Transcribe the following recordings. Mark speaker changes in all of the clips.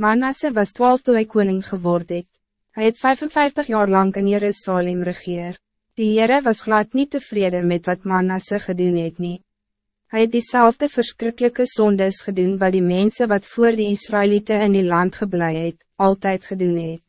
Speaker 1: Manasse was twaalf toe hy koning geword het. Hy het 55 jaar lang in Jerusalem regeer. Die Heere was glad niet tevreden met wat Manasse gedoen het nie. Hy het diezelfde verschrikkelijke zondes gedoen wat die mensen wat voor die Israëlieten in die land geblei het, altijd gedoen het.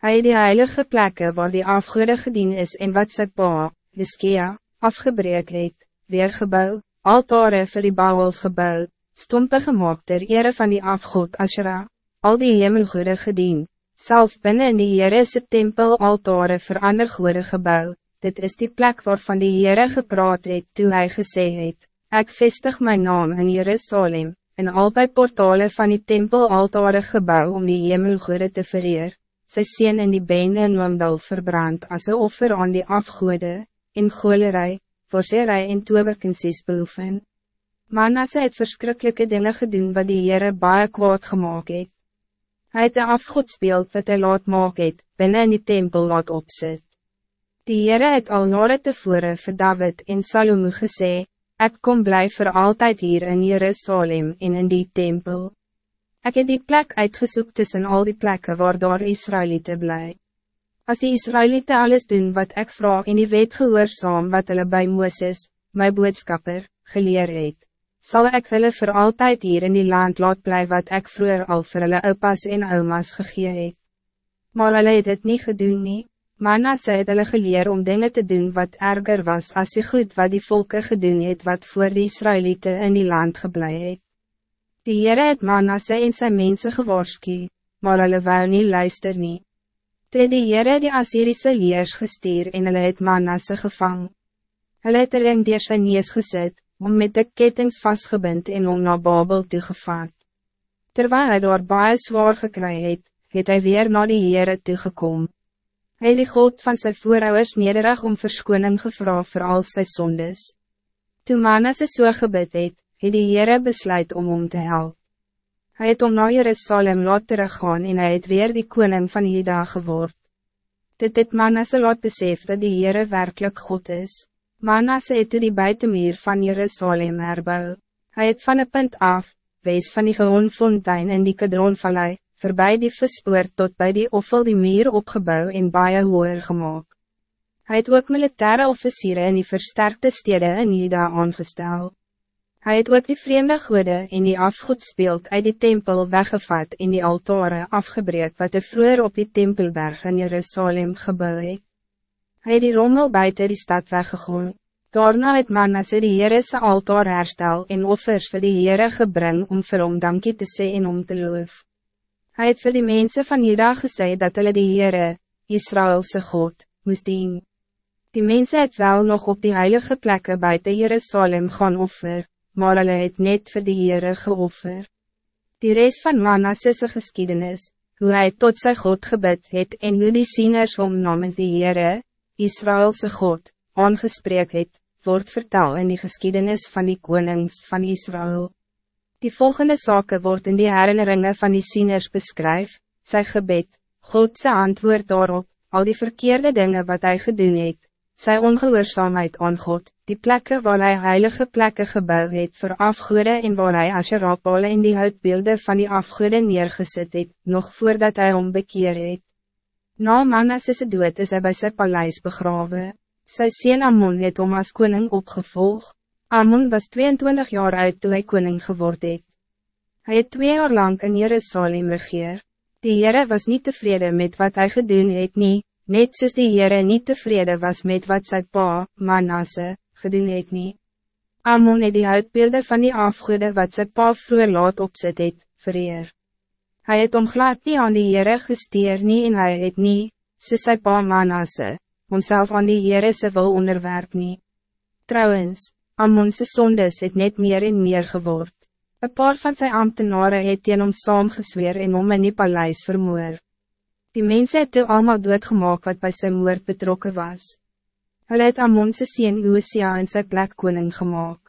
Speaker 1: Hy het die heilige plekken waar die afgoede gedien is en wat sy pa, Iskea, afgebreek het, weer gebouw, altare vir die bouwels gebouw, stompe gemaakt ter ere van die afgod Ashera, al die hemelgoede gedien, zelfs binnen in die Heerese tempel altare vir ander goede gebouw, dit is die plek waarvan die Heere gepraat het toe hy gesê het, ek vestig mijn naam in Jerusalem, en al bij portale van die tempel altare gebouw om die hemelgoede te vereer, sy sien in die bene en oomdal verbrand as een offer aan die afgoede, in golerij, voorserij en toewerkensies beoefen. Manasse het verschrikkelijke dingen gedaan wat die Heere baie kwaad gemaakt het. Hij het de afgoedsbeeld wat hij laat maak het, binnen in die tempel laat opzet. Die Heere het al jare tevore vir David en Salomo gesê, ek kom blij voor altijd hier in Jerusalem en in die tempel. Ik heb die plek uitgezocht tussen al die plekken waar daar Israëlieten blij. Als die Israëlieten alles doen wat ik vraag in die wet gehoorzaam wat hulle bij Mooses, my boodskapper, geleer het, sal ek hulle voor altijd hier in die land laat blijven wat ik vroeger al vir hulle opas en oumas gegee het. Maar hulle het het nie gedoen nie, Manasse het hulle geleer om dingen te doen wat erger was als die goed wat die volken gedoen het wat voor die Israëlieten in die land geblei het. Die Heere het Manasse en sy mense geworski, maar hulle wou nie luister nie. Toe die Heere die Assyrische leers gestuur en hulle het Manasse gevang. Hulle het hulle in die sy nees gesit, om met de kettings vastgebind en om na Babel toegevaat. Terwijl hij door baie zwaar gekry het, het hy weer na die Heere toegekom. Hy die God van zijn voorouders nederig om verskoning gevra vir al sy sondes. Toe Manasse so gebid het, het die Heere besluit om om te helpen. Hij het om na Jerusalem laat teruggaan en hij het weer die koning van Juda geword. Dit het Manasse laat besef dat die Heere werkelijk God is. Manasse het toe die buitenmuur van Jerusalem herbou. Hij het van een punt af, wees van die gehoonfontein in die Kedronvallei, voorbij die verspoort tot bij die offel die muur opgebouw en baie hoer gemaakt. Hij het ook militaire officieren in die versterkte steden in Juda aangesteld. Hij het ook die vreemde goede in die afgoedspeeld uit die tempel weggevat in die altare afgebreek wat de vroeger op die tempelberg in Jerusalem gebouw het. Hy het die rommel buiten die stad weggegooi. Daarna het Manasse die Heerese altaar herstel en offers vir die Heere gebring om vir hom dankie te sê en om te loof. Hij het vir die mensen van Juda gesê dat hulle die Heere, Israëlse God, moest dien. Die mensen het wel nog op die heilige plekken buiten Jerusalem gaan offer maar hulle het net vir die Heere geoffer. Die rest van Manasse's geschiedenis, hoe hij tot zijn God gebid het en hoe die sieners om namens die Heere, Israëlse God, aangespreek het, wordt vertaal in die geschiedenis van die konings van Israël. Die volgende zaken wordt in die herinneringen van die sieners beskryf, sy gebed, Godse antwoord daarop, al die verkeerde dingen wat hij gedoen het, sy ongehoorzaamheid aan God, die plekken waar hij heilige plekken gebouwd het voor afgoede en waar hij asherapale in die uitbeelden van die afgoede neergezet het, nog voordat hij om bekeer het. Na Manasse dood is hij bij zijn paleis begraven. Sy sien Amon het om as koning opgevolg. Amon was 22 jaar oud toen hij koning geword het. Hij het twee jaar lang in Jerusalem regeer. Die Heere was niet tevreden met wat hij gedoen het nie, net soos die Heere niet tevreden was met wat sy pa, Manasse, gedoen het nie. Amon het die uitbeelde van die afgoede wat sy pa vroeger laat opzet het, vereer. Hy het om glad nie aan die Heere gesteer nie en hy het nie, soos sy pa Manasse, homself aan die Heere se wil onderwerp nie. Trouwens, Amonse sondes het net meer en meer geword. Een paar van zijn ambtenaren het teen hom saamgesweer en om in die paleis vermoor. Die mensen het toe allemaal doodgemaak wat bij zijn moord betrokken was. Hulle het Amonse sien Lucia in sy plek koning gemaakt.